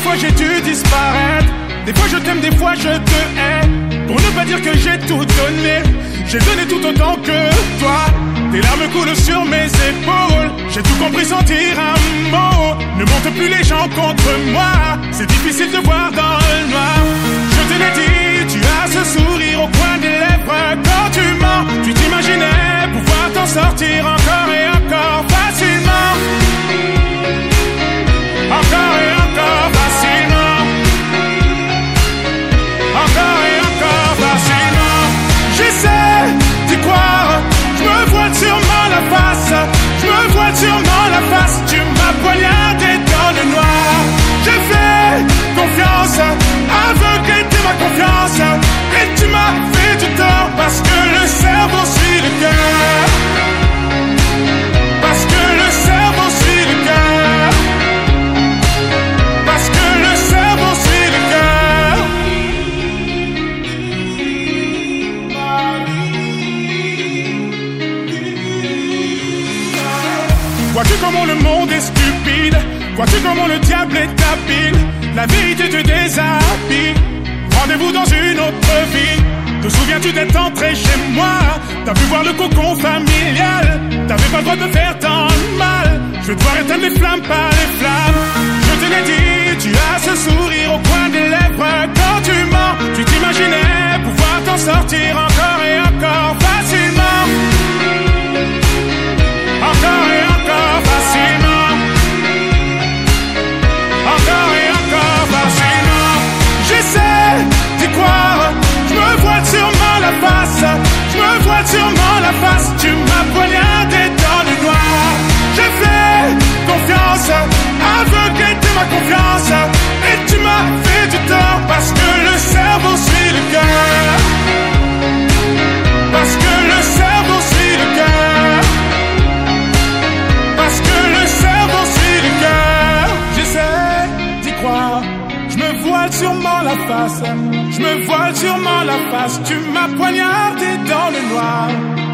de fois j'ai dû disparaître. Des fois je t'aime, des fois je te hais. Pour ne pas dire que j'ai tout donné, j'ai donné tout autant que toi. Tes larmes coulent sur mes épaules. J'ai tout compris sentir un mot. Ne monte plus les gens contre moi. Vois-tu comment le monde est stupide? Vois-tu comment le diable est habile? La vérité te déshabille. Rendez-vous dans une autre vie. Te souviens-tu d'être entré chez moi? T'as pu voir le cocon familial? T'avais pas le droit de faire tant de mal. Je vais devoir éteindre les flammes par les flammes. Je te l'ai dit, tu as ce sourire confiance. Et tu m'as fait du tort parce que le cerveau suit le cœur. Parce que le cerveau suit le cœur. Parce que le cerveau suit le cœur. J'essaie d'y croire. Je me voile sûrement la face. Je me voile sûrement la face. Tu m'as poignardé dans le noir.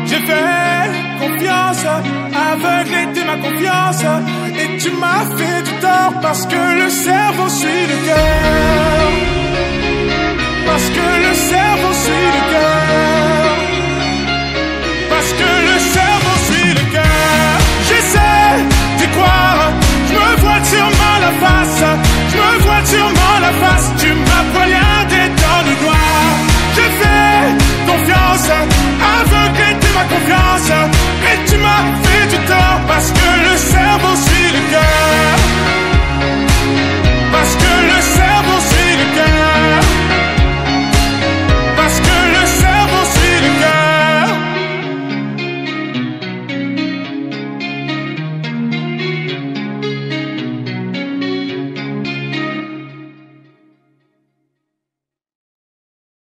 J'ai fait confiance. Aveuglé de ma confiance. Tu m'as fait du tort parce que le cerveau suit le cœur. Parce que le cerveau suit le cœur. Parce que le cerveau suit le cœur. J'essaie d'y croire. Je me vois sûrement la face. Je me vois sûrement la face. Tu m'as poignardé.